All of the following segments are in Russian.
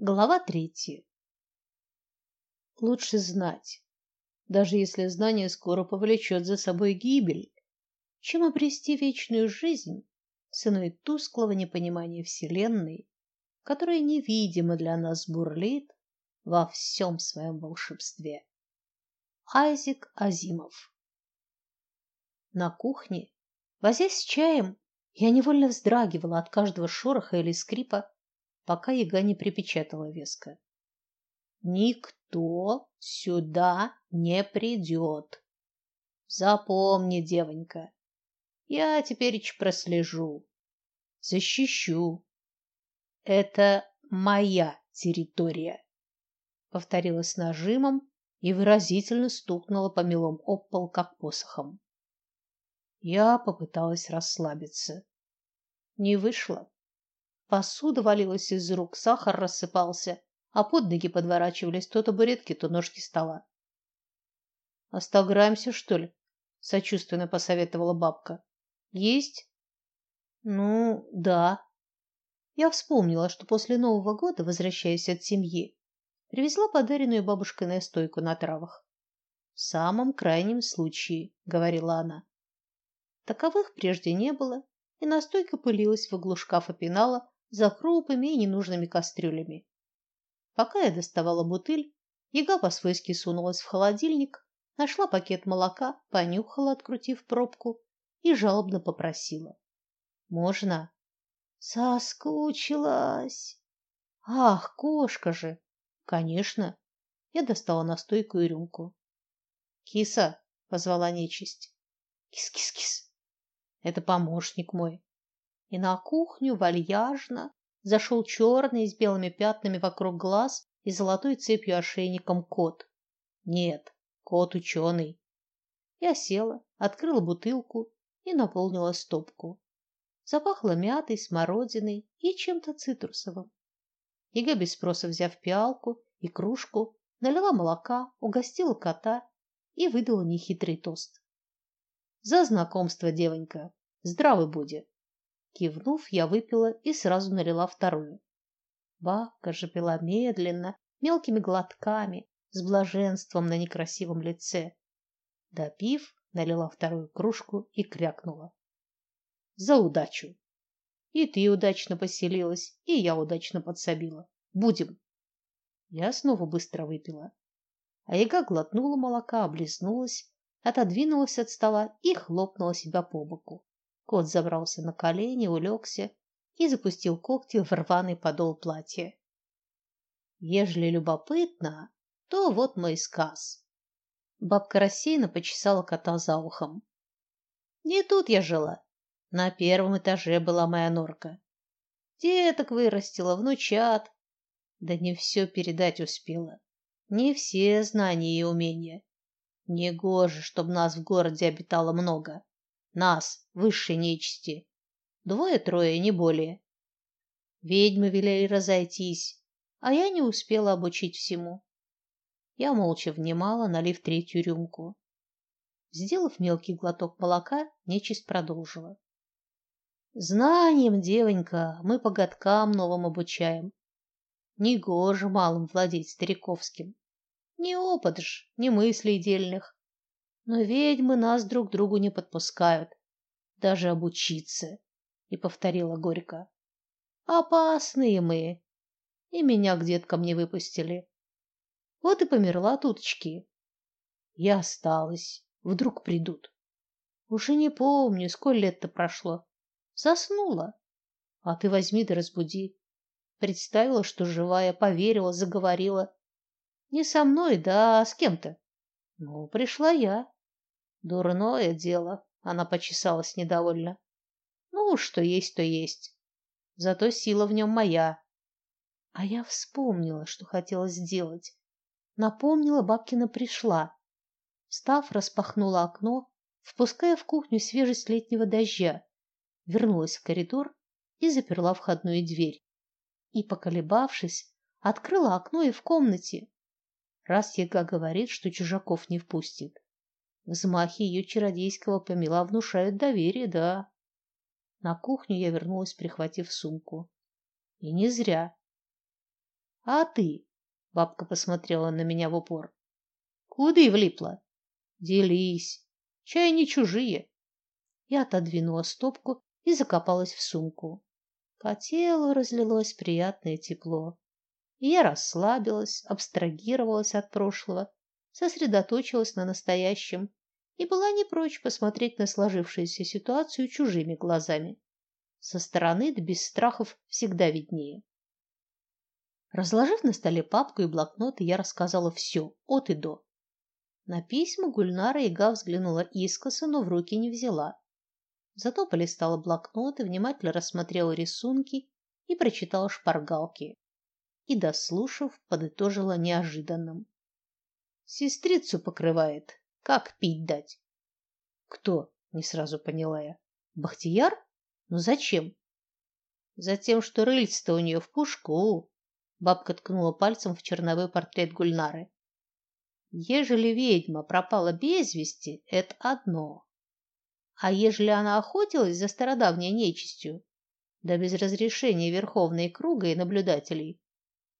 Глава третья. Лучше знать, даже если знание скоро повлечет за собой гибель, чем обрести вечную жизнь ценой тусклого непонимания вселенной, которая невидимо для нас бурлит во всем своем волшебстве. Айзек Азимов. На кухне, возясь с чаем, я невольно вздрагивала от каждого шороха или скрипа, пока яга не припечатала веско. Никто сюда не придет. Запомни, девонька, я теперь прослежу, защищу. Это моя территория, повторила с нажимом и выразительно стукнула по мелом об пол, как посохом. Я попыталась расслабиться. Не вышло. Посуда валилась из рук, сахар рассыпался, а под ноги подворачивались то табуретки, то ножки стола. Остаграемся, что ли? сочувственно посоветовала бабка. Есть? Ну, да. Я вспомнила, что после Нового года, возвращаясь от семьи, привезла подаренную бабушкой настойку на травах. В самом крайнем случае, говорила она. Таковых прежде не было, и настойка пылилась в углу шкафа пенала за крупами и ненужными кастрюлями. Пока я доставала бутыль, Яга по-свойски сунулась в холодильник, нашла пакет молока, понюхала, открутив пробку, и жалобно попросила: "Можно?" Соскучилась. Ах, кошка же. Конечно. Я достала настойку и рюмку. Киса, позвала нечисть. Кис-кис-кис. Это помощник мой и на кухню вальяжно зашел черный с белыми пятнами вокруг глаз и золотой цепью ошейником кот. Нет, кот ученый. Я села, открыла бутылку и наполнила стопку. Запахло мятой, смородиной и чем-то цитрусовым. Ига без спроса взяв пиалку и кружку, налила молока, угостила кота и выдала нехитрый тост. За знакомство, девонька. Здравы будь. Кивнув, я выпила и сразу налила вторую. Бабка же пила медленно, мелкими глотками, с блаженством на некрасивом лице. Допив, налила вторую кружку и крякнула. За удачу. И ты удачно поселилась, и я удачно подсобила. Будем. Я снова быстро выпила. А яга глотнула молока, облизнулась, отодвинулась от стола и хлопнула себя по боку. Кот забрался на колени, улегся и запустил когти в рваный подол платья. Ежели любопытно, то вот мой сказ. Бабка рассеянно почесала кота за ухом. Не тут я жила. На первом этаже была моя норка. Деток вырастила, внучат. Да не все передать успела. Не все знания и умения. Негоже, чтоб нас в городе обитало много. Нас, высшей нечисти. Двое-трое, не более. Ведьмы велели разойтись, а я не успела обучить всему. Я молча внимала, налив третью рюмку. Сделав мелкий глоток молока, нечисть продолжила. Знанием, девонька, мы по годкам новым обучаем. Негоже малым владеть стариковским. Не опыт ж, не мыслей дельных. Но ведьмы нас друг другу не подпускают, даже обучиться. И повторила горько: опасные мы. И меня к деткам не выпустили. Вот и померла туточки. Я осталась. Вдруг придут. Уже не помню, сколько лет-то прошло. Заснула. А ты возьми да разбуди. Представила, что живая, поверила, заговорила. Не со мной, да с кем-то. Ну, пришла я. Дурное дело, она почесалась недовольно. Ну, что есть, то есть. Зато сила в нем моя. А я вспомнила, что хотела сделать. Напомнила, бабкина пришла. Встав, распахнула окно, впуская в кухню свежесть летнего дождя. Вернулась в коридор и заперла входную дверь. И, поколебавшись, открыла окно и в комнате. Раз Яга говорит, что чужаков не впустит. Взмахи ее чародейского помела внушают доверие, да. На кухню я вернулась, прихватив сумку. И не зря. А ты? Бабка посмотрела на меня в упор. Куда влипла? Делись. Чай не чужие. Я отодвинула стопку и закопалась в сумку. По телу разлилось приятное тепло. Я расслабилась, абстрагировалась от прошлого, сосредоточилась на настоящем и была не прочь посмотреть на сложившуюся ситуацию чужими глазами. Со стороны да без страхов всегда виднее. Разложив на столе папку и блокнот, я рассказала все, от и до. На письма Гульнара Ига взглянула искоса, но в руки не взяла. Зато полистала блокнот и внимательно рассмотрела рисунки и прочитала шпаргалки. И, дослушав, подытожила неожиданным. Сестрицу покрывает. Как пить дать? Кто? Не сразу поняла я. Бахтияр? Ну зачем? Затем, что рыльце-то у нее в пушку. Бабка ткнула пальцем в черновой портрет Гульнары. Ежели ведьма пропала без вести, это одно. А ежели она охотилась за стародавней нечистью, да без разрешения Верховной Круга и наблюдателей,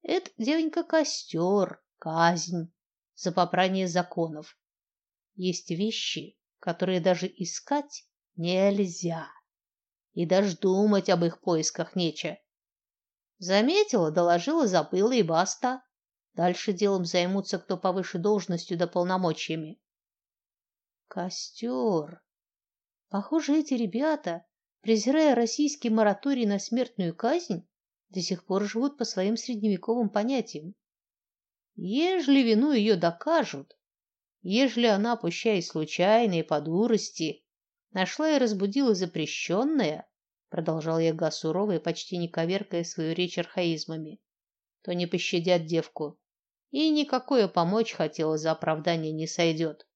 это, девонька, костер, казнь за попрание законов. Есть вещи, которые даже искать нельзя, и даже думать об их поисках нече. Заметила, доложила, забыла и баста. Дальше делом займутся кто повыше должностью да полномочиями. Костер. Похоже, эти ребята, презирая российский мораторий на смертную казнь, до сих пор живут по своим средневековым понятиям. Ежели вину ее докажут, ежели она, пущай случайно и по дурости, нашла и разбудила запрещенное, продолжал Яга сурово и почти не коверкая свою речь архаизмами, то не пощадят девку, и никакое помочь хотела за оправдание не сойдет.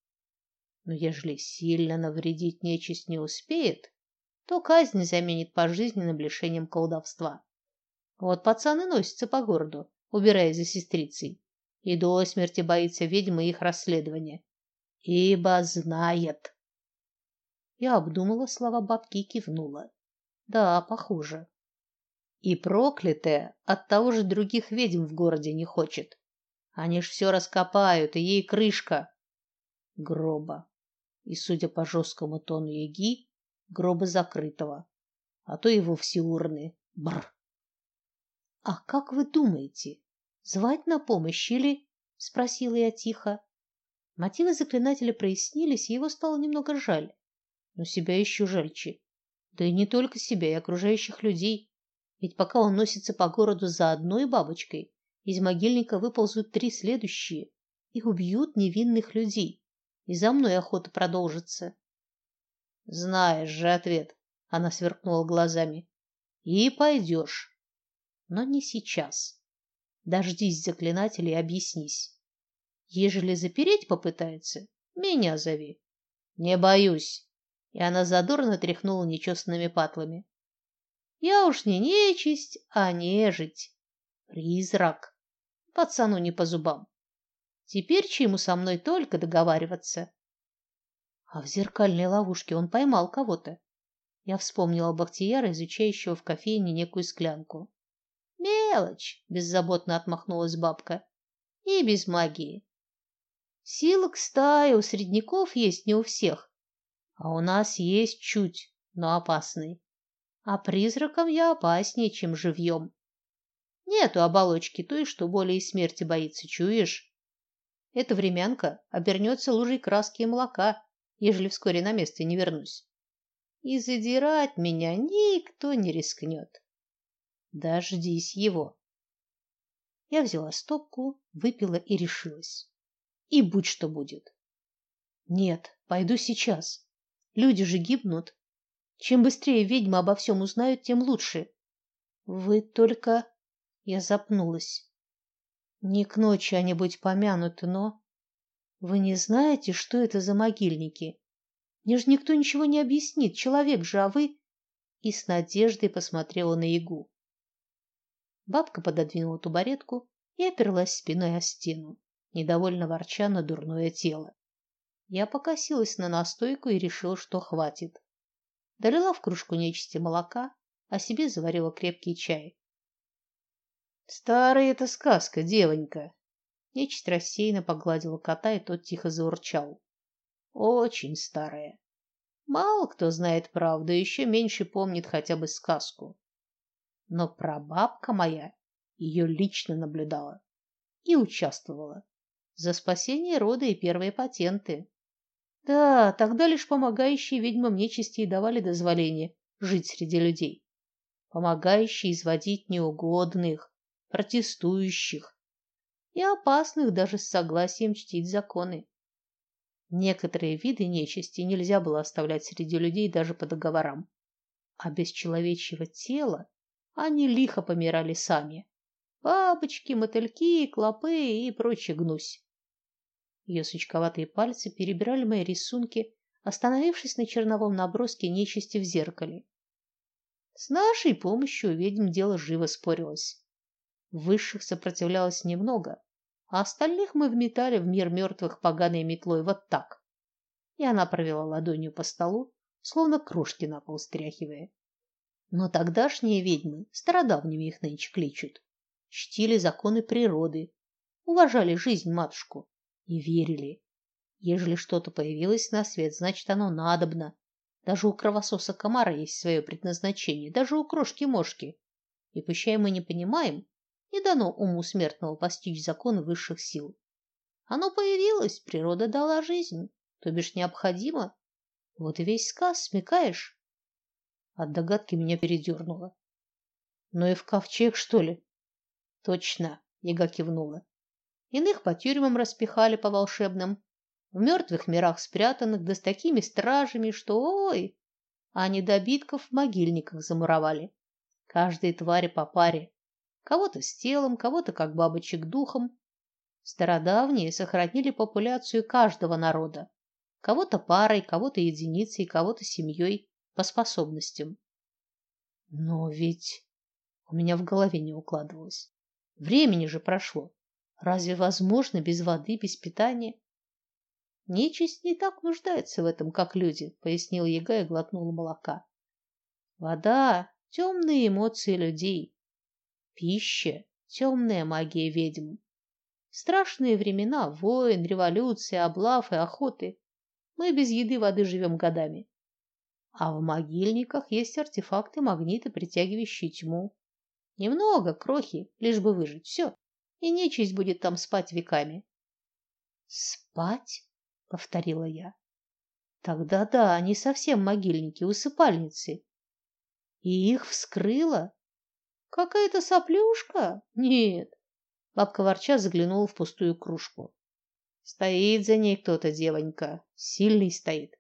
Но ежели сильно навредить нечисть не успеет, то казнь заменит пожизненным лишением колдовства. Вот пацаны носятся по городу, убирая за сестрицей, и до смерти боится ведьмы их расследования, ибо знает. Я обдумала слова бабки и кивнула. Да, похоже. И проклятая от того же других ведьм в городе не хочет. Они ж все раскопают, и ей крышка гроба. И, судя по жесткому тону Яги, гроба закрытого, а то и вовсе урны. Бр. А как вы думаете, звать на помощь или? спросила я тихо. Мотивы заклинателя прояснились, и его стало немного жаль. Но себя еще жальче. Да и не только себя, и окружающих людей. Ведь пока он носится по городу за одной бабочкой, из могильника выползут три следующие и убьют невинных людей. И за мной охота продолжится. Знаешь же ответ, она сверкнула глазами. И пойдешь. Но не сейчас. Дождись заклинателя и объяснись. Ежели запереть попытается, меня зови. Не боюсь и она задорно тряхнула нечесанными патлами. Я уж не нечисть, а нежить, призрак. Пацану не по зубам. Теперь чему со мной только договариваться. А в зеркальной ловушке он поймал кого-то. Я вспомнила Бахтияра, изучающего в кофейне некую склянку. Мелочь, беззаботно отмахнулась бабка. И без магии. Сила к стае у средняков есть не у всех, а у нас есть чуть, но опасный. А призраком я опаснее, чем живьем. Нету оболочки той, что более смерти боится, чуешь? Эта времянка обернется лужей краски и молока, ежели вскоре на место не вернусь. И задирать меня никто не рискнет. Дождись его. Я взяла стопку, выпила и решилась. И будь что будет. Нет, пойду сейчас. Люди же гибнут. Чем быстрее ведьмы обо всем узнают, тем лучше. Вы только я запнулась. Не к ночи они будь помянуты, но вы не знаете, что это за могильники? Мне же никто ничего не объяснит, человек же, а вы и с надеждой посмотрела на Ягу. Бабка пододвинула табуретку и оперлась спиной о стену, недовольно ворча на дурное тело. Я покосилась на настойку и решила, что хватит. Долила в кружку нечисти молока, а себе заварила крепкий чай. Старая это сказка, девонька. Нечисть рассеянно погладила кота, и тот тихо заурчал. Очень старая. Мало кто знает правду, еще меньше помнит хотя бы сказку. Но прабабка моя ее лично наблюдала и участвовала за спасение рода и первые патенты. Да, тогда лишь помогающие ведьмам нечисти и давали дозволение жить среди людей, помогающие изводить неугодных, протестующих и опасных даже с согласием чтить законы. Некоторые виды нечисти нельзя было оставлять среди людей даже по договорам, а без человечьего тела они лихо помирали сами. Бабочки, мотыльки, клопы и прочий гнусь. Ее сучковатые пальцы перебирали мои рисунки, остановившись на черновом наброске нечисти в зеркале. С нашей помощью ведьм дело живо спорилось. Высших сопротивлялось немного, а остальных мы вметали в мир мертвых поганой метлой вот так. И она провела ладонью по столу, словно крошки на пол стряхивая. Но тогдашние ведьмы, стародавними их нынче кличут, чтили законы природы, уважали жизнь матушку и верили, ежели что-то появилось на свет, значит, оно надобно. Даже у кровососа комара есть свое предназначение, даже у крошки-мошки. И пущай мы не понимаем, не дано уму смертного постичь законы высших сил. Оно появилось, природа дала жизнь, то бишь необходимо. Вот и весь сказ, смекаешь? От догадки меня передернуло. Ну и в ковчег, что ли? Точно, Яга кивнула. Иных по тюрьмам распихали по волшебным, в мертвых мирах спрятанных, да с такими стражами, что ой, а недобитков в могильниках замуровали. Каждой твари по паре, кого-то с телом, кого-то как бабочек духом. Стародавние сохранили популяцию каждого народа, кого-то парой, кого-то единицей, кого-то семьей по способностям. Но ведь у меня в голове не укладывалось. Времени же прошло. Разве возможно без воды, без питания? Нечисть не так нуждается в этом, как люди, пояснил Яга и глотнул молока. Вода темные эмоции людей, Пища – темная магия ведьм. Страшные времена, войн, революции, облав и охоты. Мы без еды воды живем годами. А в могильниках есть артефакты магниты, притягивающие тьму. Немного, крохи, лишь бы выжить. Все. И нечисть будет там спать веками. Спать? повторила я. Тогда да, они совсем могильники, усыпальницы. И их вскрыло Какая-то соплюшка? Нет. Бабка ворча заглянула в пустую кружку. Стоит за ней кто-то, девонька, сильный стоит.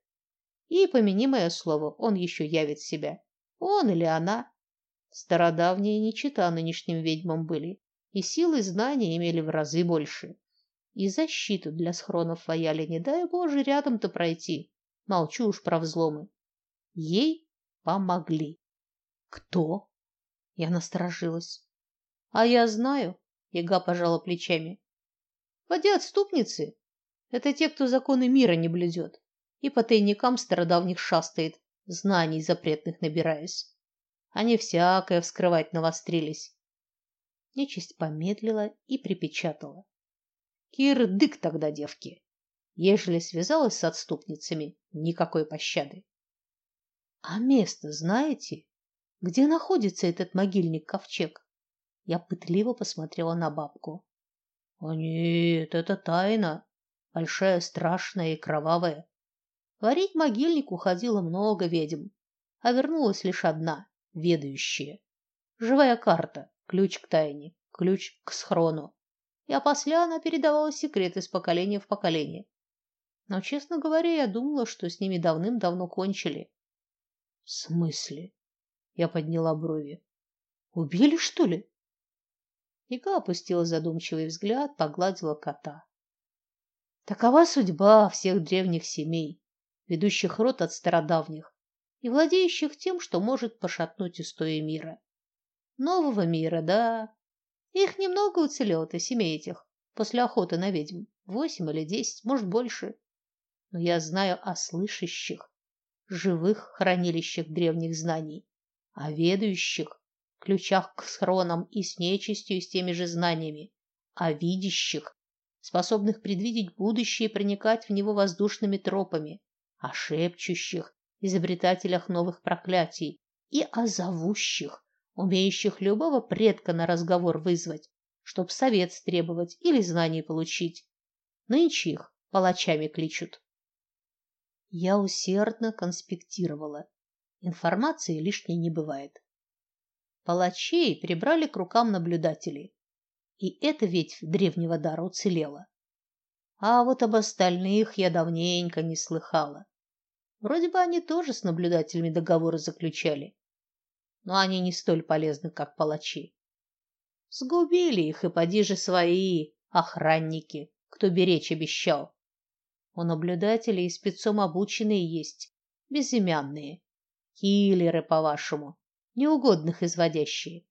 И помяни мое слово, он еще явит себя. Он или она. Стародавние не чита нынешним ведьмам были, и силы знания имели в разы больше. И защиту для схронов вояли, не дай Боже, рядом-то пройти. Молчу уж про взломы. Ей помогли. Кто? Я насторожилась. А я знаю, Яга пожала плечами. Поди отступницы. Это те, кто законы мира не блюдет и по тайникам стародавних шастает, знаний запретных набираясь. Они всякое вскрывать навострились. Нечисть помедлила и припечатала. Кир дык тогда, девки. Ежели связалась с отступницами, никакой пощады. А место знаете? Где находится этот могильник-ковчег? Я пытливо посмотрела на бабку. О нет, это тайна, большая, страшная и кровавая. Варить могильник уходило много ведьм, а вернулась лишь одна, ведающая. Живая карта, ключ к тайне, ключ к схрону. И после она передавала секреты из поколения в поколение. Но, честно говоря, я думала, что с ними давным-давно кончили. В смысле? Я подняла брови. Убили, что ли? Ика опустила задумчивый взгляд, погладила кота. Такова судьба всех древних семей, ведущих род от стародавних и владеющих тем, что может пошатнуть устои мира. Нового мира, да. Их немного уцелело-то семей этих после охоты на ведьм. Восемь или десять, может, больше. Но я знаю о слышащих, живых хранилищах древних знаний о ведающих, ключах к схронам и с нечистью с теми же знаниями, а видящих, способных предвидеть будущее и проникать в него воздушными тропами, о шепчущих, изобретателях новых проклятий и о зовущих, умеющих любого предка на разговор вызвать, чтоб совет требовать или знаний получить. Нынче их палачами кличут. Я усердно конспектировала. Информации лишней не бывает. Палачей прибрали к рукам наблюдателей. И эта ветвь древнего дара уцелела. А вот об остальных я давненько не слыхала. Вроде бы они тоже с наблюдателями договоры заключали. Но они не столь полезны, как палачи. Сгубили их и поди же свои охранники, кто беречь обещал. У наблюдателей спецом обученные есть, безымянные, киллеры, по-вашему, неугодных изводящие.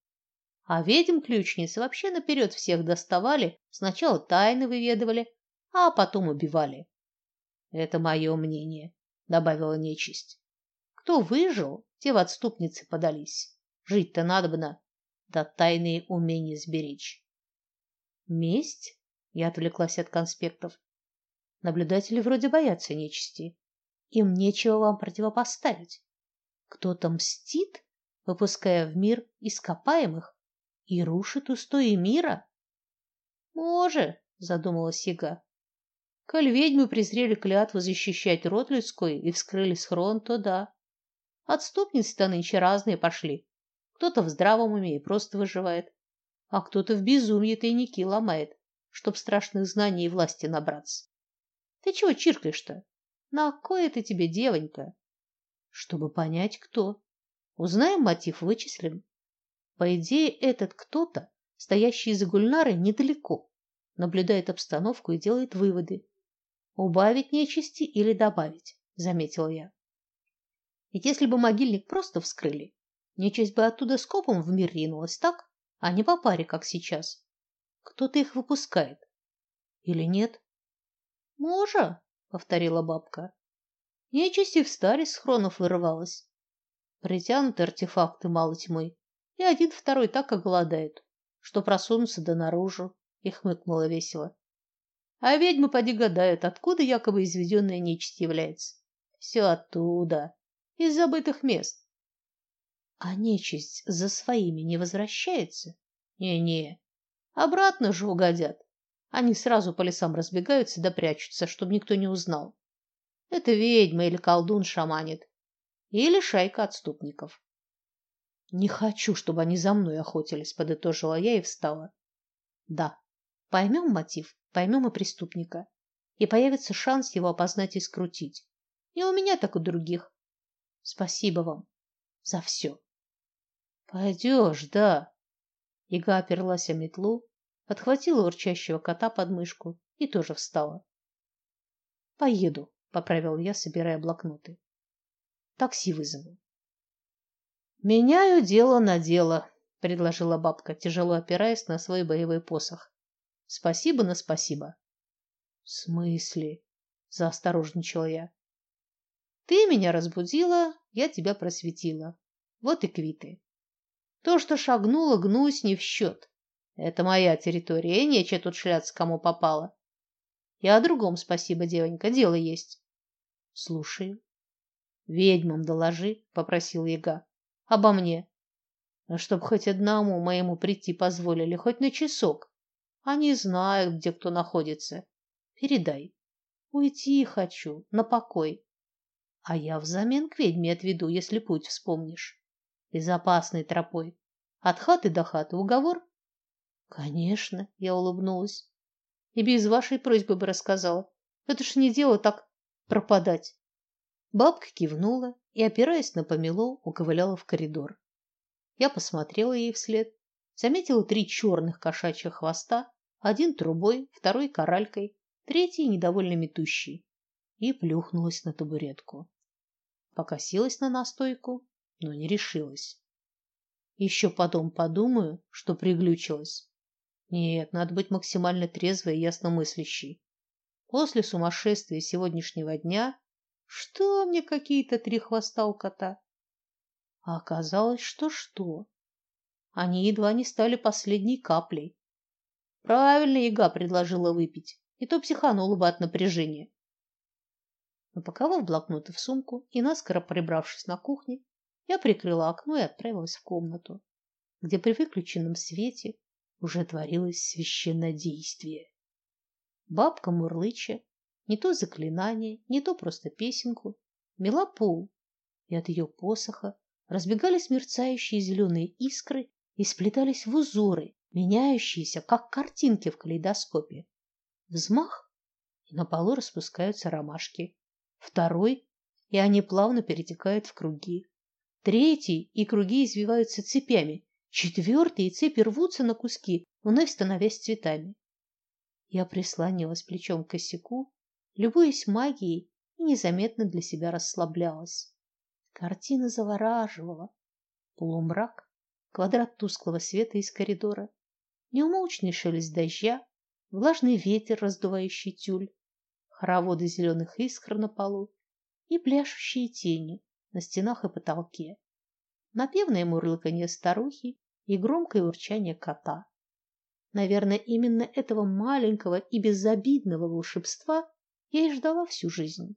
А ведьм-ключниц вообще наперед всех доставали, сначала тайны выведывали, а потом убивали. Это мое мнение, добавила нечисть. Кто выжил, те в отступницы подались. Жить-то надобно, да тайные умения сберечь. Месть? Я отвлеклась от конспектов. Наблюдатели вроде боятся нечисти. Им нечего вам противопоставить. Кто-то мстит, выпуская в мир ископаемых и рушит устои мира? Может, задумалась Сига. Коль ведьмы презрели клятву защищать род людской и вскрыли схрон, то да. Отступницы-то нынче разные пошли. Кто-то в здравом уме и просто выживает, а кто-то в безумии тайники ломает, чтоб страшных знаний и власти набраться. Ты чего чиркаешь-то? На кое это тебе, девонька? Чтобы понять, кто. Узнаем мотив, вычислим. По идее, этот кто-то, стоящий за Гульнарой недалеко, наблюдает обстановку и делает выводы. Убавить нечисти или добавить, заметила я. Ведь если бы могильник просто вскрыли, нечисть бы оттуда скопом в мир ринулась, так? А не по паре, как сейчас. Кто-то их выпускает. Или нет? Можа, повторила бабка. Нечисть и в старе с хронов вырывалась. Притянуты артефакты мало тьмы, и один второй так оголодает, что просунутся до наружу, и хмыкнула весело. А ведьмы поди гадают, откуда якобы изведенная нечисть является. Все оттуда, из забытых мест. А нечисть за своими не возвращается? Не-не. Обратно же угодят. Они сразу по лесам разбегаются да прячутся, чтобы никто не узнал. Это ведьма или колдун шаманит, или шайка отступников. Не хочу, чтобы они за мной охотились, подытожила я и встала. Да, поймем мотив, поймем и преступника, и появится шанс его опознать и скрутить. И у меня, так у других. Спасибо вам за все. Пойдешь, да. Ига оперлась о метлу, подхватила урчащего кота под мышку и тоже встала. Поеду, поправил я, собирая блокноты. Такси вызову. Меняю дело на дело, предложила бабка, тяжело опираясь на свой боевой посох. Спасибо на спасибо. В смысле? заосторожничала я. Ты меня разбудила, я тебя просветила. Вот и квиты. То, что шагнула, гнусь не в счет. Это моя территория, и нече тут шляться кому попало. И о другом спасибо, девонька, дело есть. Слушаю. Ведьмам доложи, попросил Яга. Обо мне. А чтоб хоть одному моему прийти позволили, хоть на часок. Они знают, где кто находится. Передай. Уйти хочу, на покой. А я взамен к ведьме отведу, если путь вспомнишь. Безопасной тропой. От хаты до хаты уговор? Конечно, я улыбнулась. И без вашей просьбы бы рассказала. Это ж не дело так пропадать. Бабка кивнула и, опираясь на помело, уковыляла в коридор. Я посмотрела ей вслед, заметила три черных кошачьих хвоста, один трубой, второй коралькой, третий недовольно метущий, и плюхнулась на табуретку. Покосилась на настойку, но не решилась. Еще потом подумаю, что приглючилась. Нет, надо быть максимально трезвой и ясномыслящей. После сумасшествия сегодняшнего дня что мне какие-то три хвоста у кота? А оказалось, что что? Они едва не стали последней каплей. Правильно Яга предложила выпить, и то психанула бы от напряжения. Напаковав блокноты в сумку и наскоро прибравшись на кухне, я прикрыла окно и отправилась в комнату, где при выключенном свете уже творилось священное действие. Бабка мурлыча, не то заклинание, не то просто песенку, мела пол, и от ее посоха разбегались мерцающие зеленые искры и сплетались в узоры, меняющиеся, как картинки в калейдоскопе. Взмах, и на полу распускаются ромашки. Второй, и они плавно перетекают в круги. Третий, и круги извиваются цепями. Четвертый, и цепи рвутся на куски, вновь становясь цветами. Я прислонилась плечом к косяку, любуясь магией, и незаметно для себя расслаблялась. Картина завораживала. Полумрак, квадрат тусклого света из коридора, неумолчный шелест дождя, влажный ветер, раздувающий тюль, хороводы зеленых искр на полу и пляшущие тени на стенах и потолке, напевное мурлыканье старухи и громкое урчание кота. Наверное, именно этого маленького и безобидного волшебства я и ждала всю жизнь.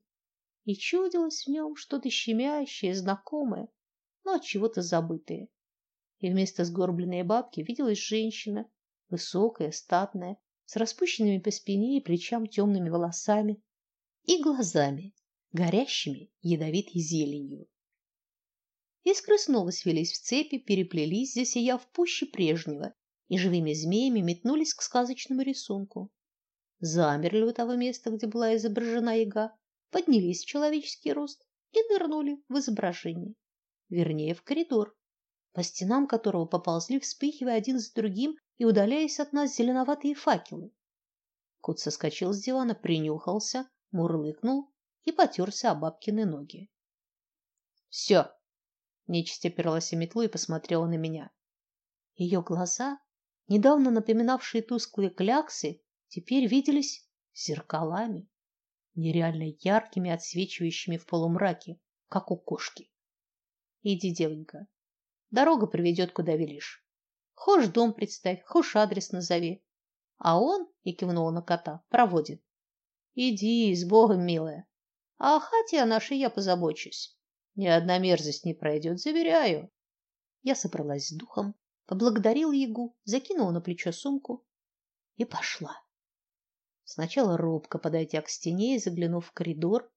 И чудилось в нем что-то щемящее, знакомое, но от чего-то забытое. И вместо сгорбленной бабки виделась женщина, высокая, статная, с распущенными по спине и плечам темными волосами и глазами, горящими ядовитой зеленью. Искры снова свелись в цепи, переплелись, засияв пуще прежнего, и живыми змеями метнулись к сказочному рисунку. Замерли у того места, где была изображена яга, поднялись в человеческий рост и нырнули в изображение, вернее, в коридор, по стенам которого поползли, вспыхивая один за другим и удаляясь от нас зеленоватые факелы. Кот соскочил с дивана, принюхался, мурлыкнул и потерся о бабкины ноги. Все. Нечисть оперлась о метлу и посмотрела на меня. Ее глаза недавно напоминавшие тусклые кляксы, теперь виделись зеркалами, нереально яркими, отсвечивающими в полумраке, как у кошки. Иди, девонька. Дорога приведет, куда велишь. Хошь дом представь, хошь адрес назови. А он, и кивнул на кота, проводит. Иди, с Богом, милая. А о хате о нашей я позабочусь. Ни одна мерзость не пройдет, заверяю. Я собралась с духом, поблагодарил Ягу, закинула на плечо сумку и пошла. Сначала робко подойдя к стене и заглянув в коридор,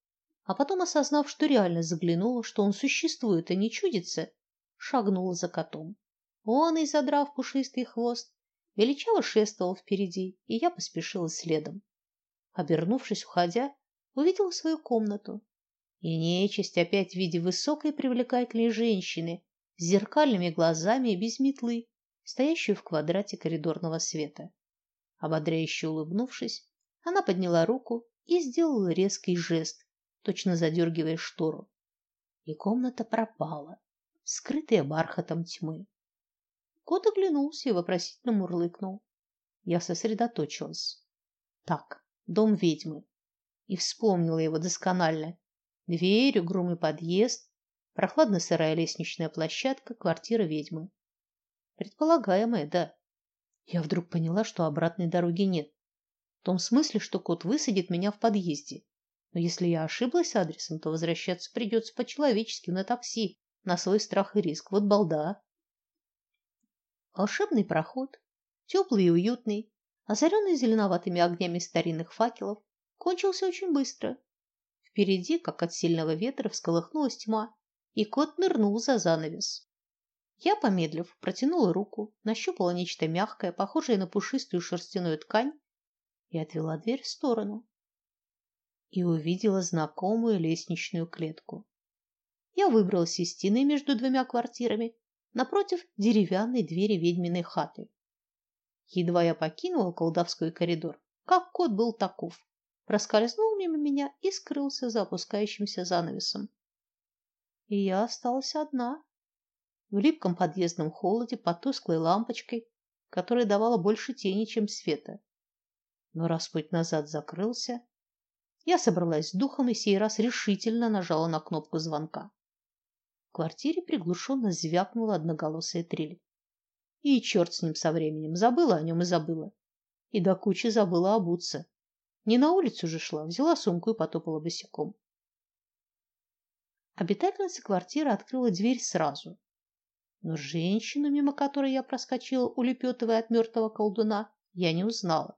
а потом осознав, что реально заглянула, что он существует, а не чудится, шагнула за котом. Он, и задрав пушистый хвост, величаво шествовал впереди, и я поспешила следом. Обернувшись, уходя, увидела свою комнату. И нечисть опять в виде высокой привлекательной женщины с зеркальными глазами и без метлы, стоящую в квадрате коридорного света. Ободряюще улыбнувшись, она подняла руку и сделала резкий жест, точно задергивая штору. И комната пропала, скрытая бархатом тьмы. Кот оглянулся и вопросительно мурлыкнул. Я сосредоточилась. Так, дом ведьмы. И вспомнила его досконально. Дверь, угрюмый подъезд, Прохладно-сырая лестничная площадка, квартира ведьмы. Предполагаемая, да. Я вдруг поняла, что обратной дороги нет. В том смысле, что кот высадит меня в подъезде. Но если я ошиблась адресом, то возвращаться придется по-человечески на такси, на свой страх и риск. Вот балда. Волшебный проход, теплый и уютный, озаренный зеленоватыми огнями старинных факелов, кончился очень быстро. Впереди, как от сильного ветра, всколыхнулась тьма, и кот нырнул за занавес. Я, помедлив, протянула руку, нащупала нечто мягкое, похожее на пушистую шерстяную ткань, и отвела дверь в сторону. И увидела знакомую лестничную клетку. Я выбралась из стены между двумя квартирами, напротив деревянной двери ведьминой хаты. Едва я покинула колдовской коридор, как кот был таков, проскользнул мимо меня и скрылся за опускающимся занавесом и я осталась одна в липком подъездном холоде под тусклой лампочкой, которая давала больше тени, чем света. Но раз путь назад закрылся, я собралась с духом и сей раз решительно нажала на кнопку звонка. Квартире приглушенно звякнула одноголосая трель. И черт с ним со временем, забыла о нем и забыла. И до кучи забыла обуться. Не на улицу же шла, взяла сумку и потопала босиком. Обитательница квартиры открыла дверь сразу. Но женщину, мимо которой я проскочила, улепетывая от мертвого колдуна, я не узнала.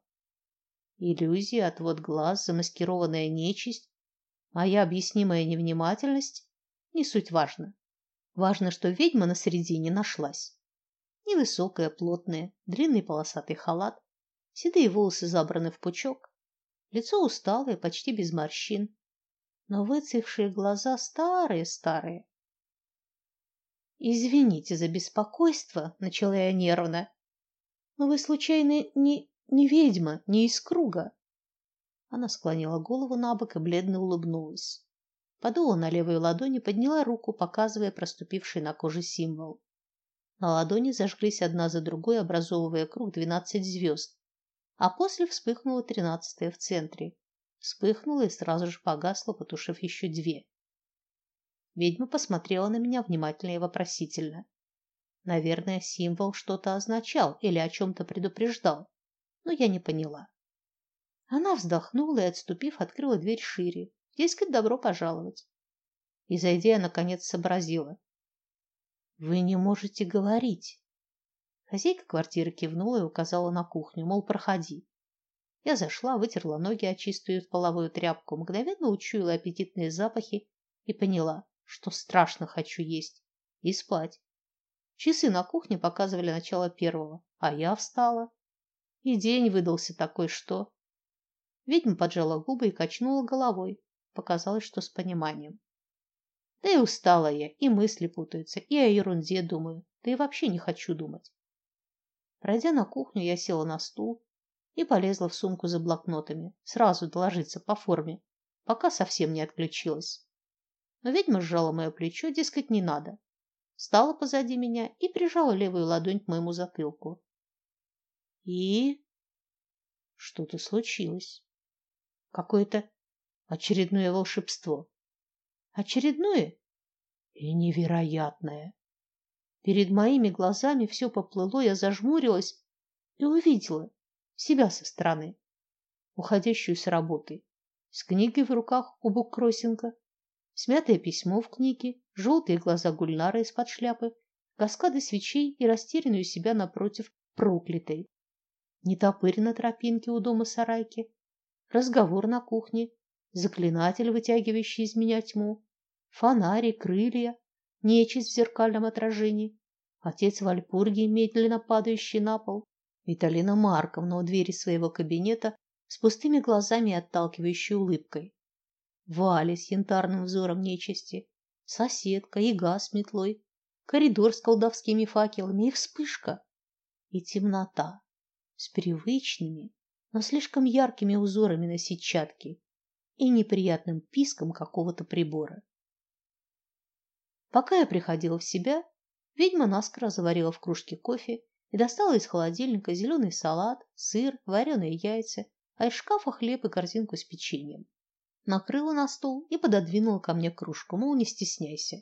Иллюзия, отвод глаз, замаскированная нечисть, моя объяснимая невнимательность не суть важно. Важно, что ведьма на середине нашлась. Невысокая, плотная, длинный полосатый халат, седые волосы забраны в пучок, лицо усталое, почти без морщин, но выцвевшие глаза старые-старые. Извините за беспокойство, начала я нервно. Но вы случайно не не ведьма, не из круга? Она склонила голову набок и бледно улыбнулась. Подула на левую ладонь и подняла руку, показывая проступивший на коже символ. На ладони зажглись одна за другой, образовывая круг двенадцать звезд, а после вспыхнула тринадцатая в центре вспыхнула и сразу же погасла, потушив еще две. Ведьма посмотрела на меня внимательно и вопросительно. Наверное, символ что-то означал или о чем то предупреждал, но я не поняла. Она вздохнула и, отступив, открыла дверь шире. Дескать, добро пожаловать. И зайдя, я наконец сообразила: вы не можете говорить. Хозяйка квартиры кивнула и указала на кухню, мол, проходи. Я зашла, вытерла ноги о чистую половую тряпку, мгновенно учуяла аппетитные запахи и поняла, что страшно хочу есть и спать. Часы на кухне показывали начало первого, а я встала. И день выдался такой, что Ведьма поджала губы и качнула головой. Показалось, что с пониманием. Да и устала я, и мысли путаются, и о ерунде думаю, да и вообще не хочу думать. Пройдя на кухню, я села на стул, и полезла в сумку за блокнотами, сразу доложиться по форме, пока совсем не отключилась. Но ведьма сжала мое плечо, дескать, не надо. Встала позади меня и прижала левую ладонь к моему затылку. И что-то случилось. Какое-то очередное волшебство. Очередное и невероятное. Перед моими глазами все поплыло, я зажмурилась и увидела, себя со стороны, уходящую с работы, с книгой в руках у буккроссинга, смятое письмо в книге, желтые глаза Гульнары из-под шляпы, каскады свечей и растерянную себя напротив проклятой. Нетопырь на тропинке у дома сарайки, разговор на кухне, заклинатель, вытягивающий из меня тьму, фонари, крылья, нечисть в зеркальном отражении, отец Вальпургий, медленно падающий на пол, Виталина Марковна у двери своего кабинета с пустыми глазами и отталкивающей улыбкой. Валя с янтарным взором нечисти, соседка, яга с метлой, коридор с колдовскими факелами и вспышка, и темнота с привычными, но слишком яркими узорами на сетчатке и неприятным писком какого-то прибора. Пока я приходила в себя, ведьма наскоро заварила в кружке кофе и достала из холодильника зеленый салат, сыр, вареные яйца, а из шкафа хлеб и корзинку с печеньем. Накрыла на стол и пододвинула ко мне кружку, мол, не стесняйся.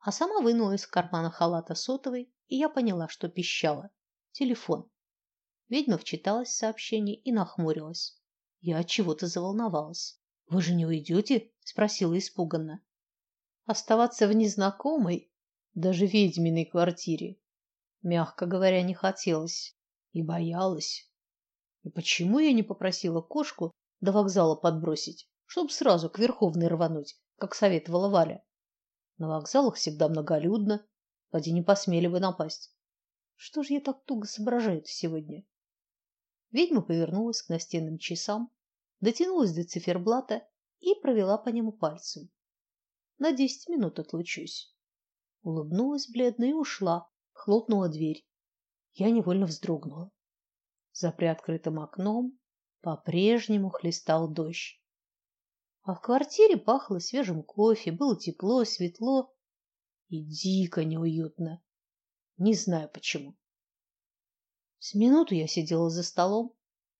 А сама вынула из кармана халата сотовый, и я поняла, что пищала. Телефон. Ведьма вчиталась в сообщение и нахмурилась. Я от чего-то заволновалась. Вы же не уйдете? спросила испуганно. Оставаться в незнакомой, даже ведьминой квартире мягко говоря, не хотелось и боялась. И почему я не попросила кошку до вокзала подбросить, чтобы сразу к Верховной рвануть, как советовала Валя? На вокзалах всегда многолюдно, поди не посмели бы напасть. Что же я так туго соображаю сегодня? Ведьма повернулась к настенным часам, дотянулась до циферблата и провела по нему пальцем. На десять минут отлучусь. Улыбнулась бледно и ушла, хлопнула дверь. Я невольно вздрогнула. За приоткрытым окном по-прежнему хлестал дождь. А в квартире пахло свежим кофе, было тепло, светло и дико неуютно. Не знаю почему. С минуту я сидела за столом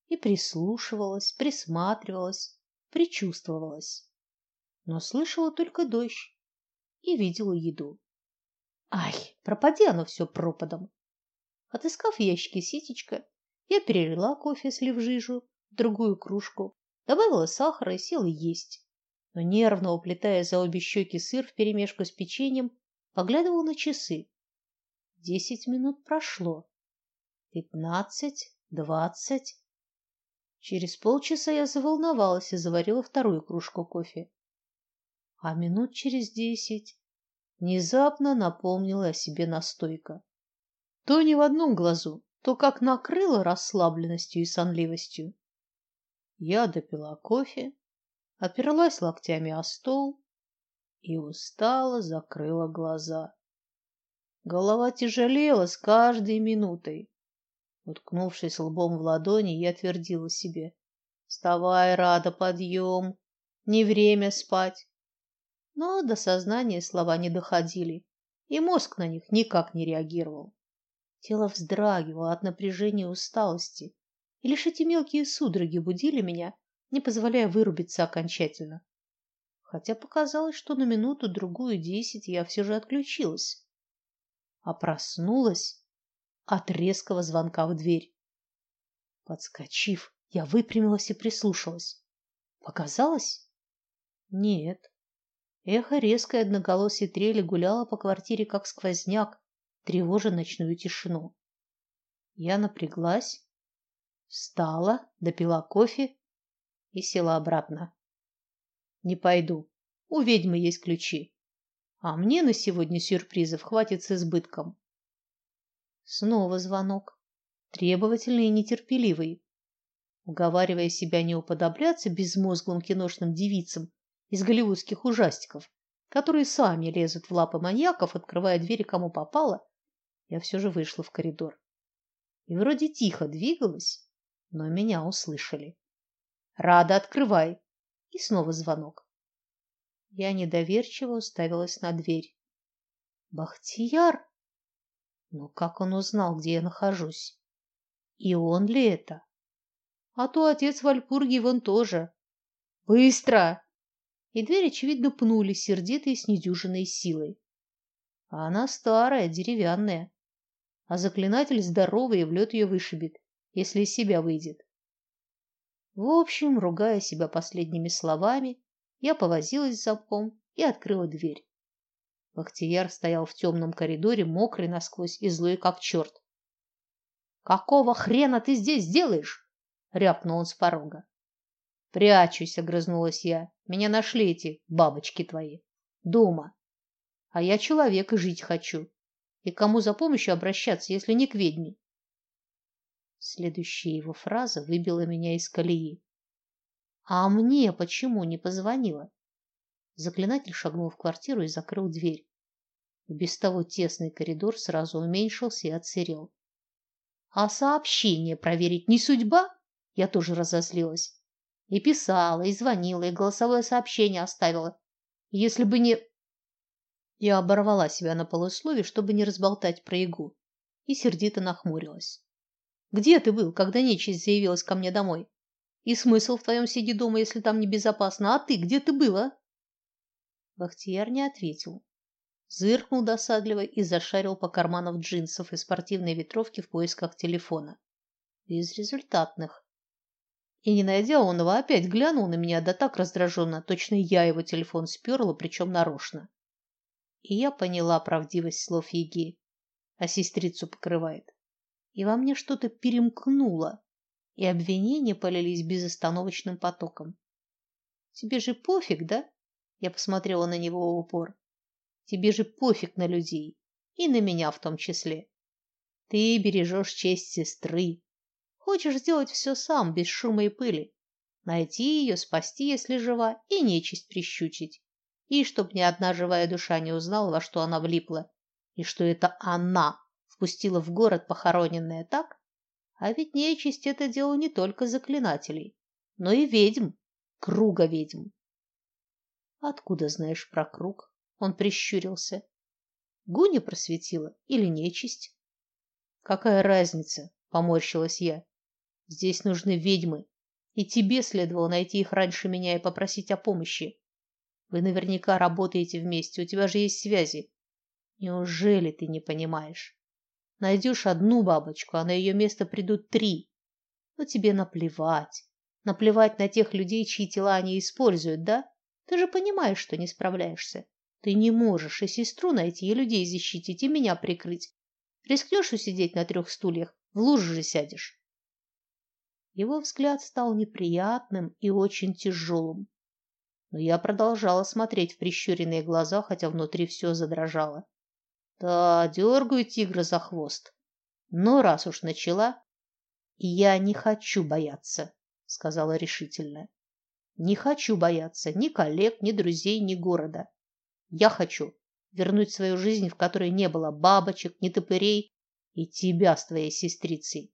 и прислушивалась, присматривалась, причувствовалась. Но слышала только дождь и видела еду. Ай, пропади оно все пропадом. Отыскав в ящике ситечко, я перелила кофе, слив жижу, в другую кружку, добавила сахара и села есть. Но нервно уплетая за обе щеки сыр вперемешку с печеньем, поглядывала на часы. Десять минут прошло. Пятнадцать, двадцать. Через полчаса я заволновалась и заварила вторую кружку кофе. А минут через десять внезапно напомнила о себе настойка. То не в одном глазу, то как накрыло расслабленностью и сонливостью. Я допила кофе, оперлась локтями о стол и устало закрыла глаза. Голова тяжелела с каждой минутой. Уткнувшись лбом в ладони, я твердила себе: "Вставай, Рада, подъем! Не время спать". Но до сознания слова не доходили, и мозг на них никак не реагировал. Тело вздрагивало от напряжения и усталости, и лишь эти мелкие судороги будили меня, не позволяя вырубиться окончательно. Хотя показалось, что на минуту другую десять я все же отключилась, а проснулась от резкого звонка в дверь. Подскочив, я выпрямилась и прислушалась. Показалось? Нет. Эхо резкой одноголосой трели гуляло по квартире как сквозняк, тревожа ночную тишину. Я напряглась, встала, допила кофе и села обратно. Не пойду. У ведьмы есть ключи. А мне на сегодня сюрпризов хватит с избытком. Снова звонок, требовательный и нетерпеливый. Уговаривая себя не уподобляться безмозглым киношным девицам из голливудских ужастиков, которые сами лезут в лапы маньяков, открывая двери кому попало, я все же вышла в коридор. И вроде тихо двигалась, но меня услышали. Рада, открывай. И снова звонок. Я недоверчиво уставилась на дверь. Бахтияр но как он узнал, где я нахожусь? И он ли это? А то отец Вальпурги вон тоже. Быстро! И дверь очевидно пнули сердитой с недюжиной силой. А она старая, деревянная, а заклинатель здоровый и в лед ее вышибет, если из себя выйдет. В общем, ругая себя последними словами, я повозилась с замком и открыла дверь. Бахтияр стоял в темном коридоре, мокрый насквозь и злой как черт. Какого хрена ты здесь делаешь? рявкнул он с порога. Прячусь, огрызнулась я. Меня нашли эти бабочки твои дома. А я человек и жить хочу. И кому за помощью обращаться, если не к ведьме? Следующая его фраза выбила меня из колеи. А мне почему не позвонила? Заклинатель шагнул в квартиру и закрыл дверь. И без того тесный коридор сразу уменьшился и отсырел. А сообщение проверить не судьба? Я тоже разозлилась. И писала, и звонила, и голосовое сообщение оставила. Если бы не Я оборвала себя на полуслове, чтобы не разболтать про игу, и сердито нахмурилась. Где ты был, когда нечисть заявилась ко мне домой? И смысл в твоем сиди дома, если там небезопасно? А ты где ты была? Бахтияр не ответил. Зыркнул досадливо и зашарил по карманам джинсов и спортивной ветровки в поисках телефона. Безрезультатных. И не найдя онного, опять глянул на меня, да так раздраженно, точно я его телефон сперла, причем нарочно. И я поняла правдивость слов Еги, а сестрицу покрывает. И во мне что-то перемкнуло, и обвинения полились безостановочным потоком. Тебе же пофиг, да? Я посмотрела на него в упор. Тебе же пофиг на людей, и на меня в том числе. Ты бережешь честь сестры. Хочешь сделать все сам, без шума и пыли. Найти ее, спасти, если жива, и нечисть прищучить. И чтоб ни одна живая душа не узнала, во что она влипла, и что это она впустила в город похороненная так? А ведь нечисть это дело не только заклинателей, но и ведьм, круга ведьм. Откуда знаешь про круг? Он прищурился. Гуня просветила или нечисть? Какая разница? Поморщилась я. Здесь нужны ведьмы, и тебе следовало найти их раньше меня и попросить о помощи. Вы наверняка работаете вместе, у тебя же есть связи. Неужели ты не понимаешь? Найдешь одну бабочку, а на ее место придут три. Но тебе наплевать. Наплевать на тех людей, чьи тела они используют, да? Ты же понимаешь, что не справляешься. Ты не можешь и сестру найти, и людей защитить, и меня прикрыть. Рискнешь усидеть на трех стульях, в луже же сядешь. Его взгляд стал неприятным и очень тяжелым. Но я продолжала смотреть в прищуренные глаза, хотя внутри все задрожало. Да, дергаю тигра за хвост. Но раз уж начала, я не хочу бояться, сказала решительно. Не хочу бояться ни коллег, ни друзей, ни города. Я хочу вернуть свою жизнь, в которой не было бабочек, ни топырей и тебя с твоей сестрицей.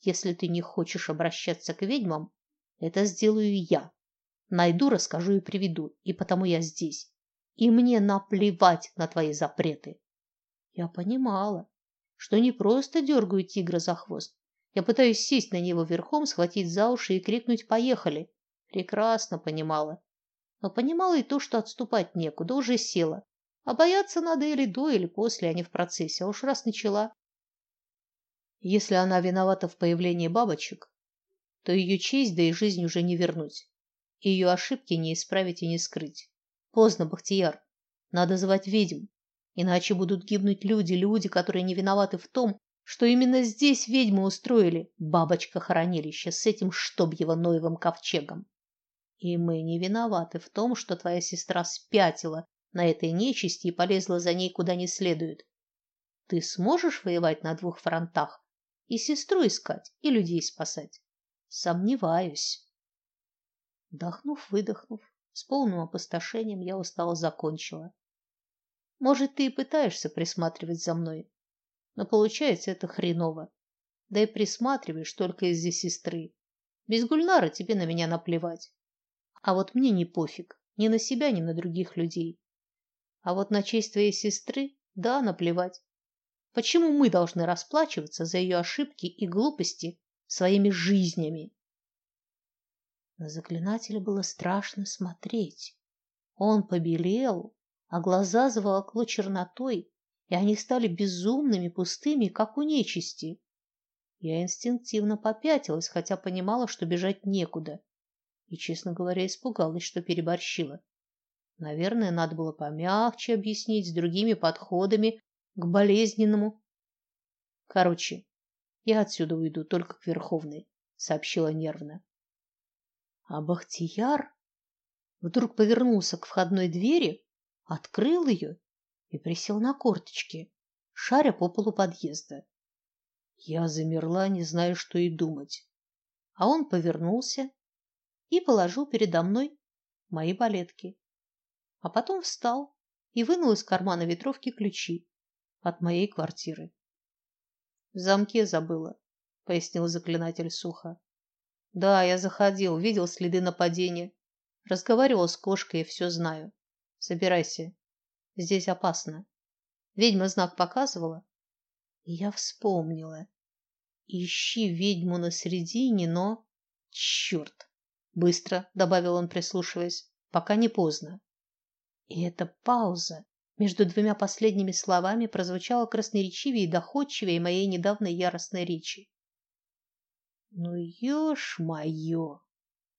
Если ты не хочешь обращаться к ведьмам, это сделаю я. Найду, расскажу и приведу, и потому я здесь. И мне наплевать на твои запреты. Я понимала, что не просто дергаю тигра за хвост. Я пытаюсь сесть на него верхом, схватить за уши и крикнуть «Поехали!». Прекрасно понимала. Но понимала и то, что отступать некуда, уже села. А бояться надо или до, или после, а не в процессе. А уж раз начала, если она виновата в появлении бабочек, то ее честь да и жизнь уже не вернуть. И ее ошибки не исправить и не скрыть. Поздно, Бахтияр. Надо звать ведьм, иначе будут гибнуть люди, люди, которые не виноваты в том, что именно здесь ведьмы устроили бабочка-хоронилище с этим чтоб его Ноевым ковчегом. И мы не виноваты в том, что твоя сестра спятила на этой нечисти и полезла за ней куда не следует. Ты сможешь воевать на двух фронтах, и сестру искать, и людей спасать. Сомневаюсь. Вдохнув, выдохнув, с полным опустошением я устало закончила. Может, ты и пытаешься присматривать за мной, но получается это хреново. Да и присматриваешь только из-за сестры. Без Гульнара тебе на меня наплевать. А вот мне не пофиг, ни на себя, ни на других людей. А вот на честь твоей сестры, да, наплевать. Почему мы должны расплачиваться за ее ошибки и глупости своими жизнями? На заклинателя было страшно смотреть. Он побелел, а глаза заволокло чернотой, и они стали безумными, пустыми, как у нечисти. Я инстинктивно попятилась, хотя понимала, что бежать некуда, и, честно говоря, испугалась, что переборщила. Наверное, надо было помягче объяснить, с другими подходами, к болезненному. Короче, я отсюда уйду только к Верховной, сообщила нервно. А Бахтияр вдруг повернулся к входной двери, открыл ее и присел на корточки, шаря по полу подъезда. Я замерла, не зная, что и думать. А он повернулся и положил передо мной мои балетки. А потом встал и вынул из кармана ветровки ключи от моей квартиры. В замке забыла, пояснил заклинатель сухо. Да, я заходил, видел следы нападения, разговаривал с кошкой и все знаю. Собирайся. Здесь опасно. Ведьма знак показывала. И я вспомнила. Ищи ведьму на середине, но черт! Быстро, добавил он, прислушиваясь, пока не поздно. И эта пауза между двумя последними словами прозвучало красноречивее и доходчивее моей недавней яростной речи. Ну, ешь моё!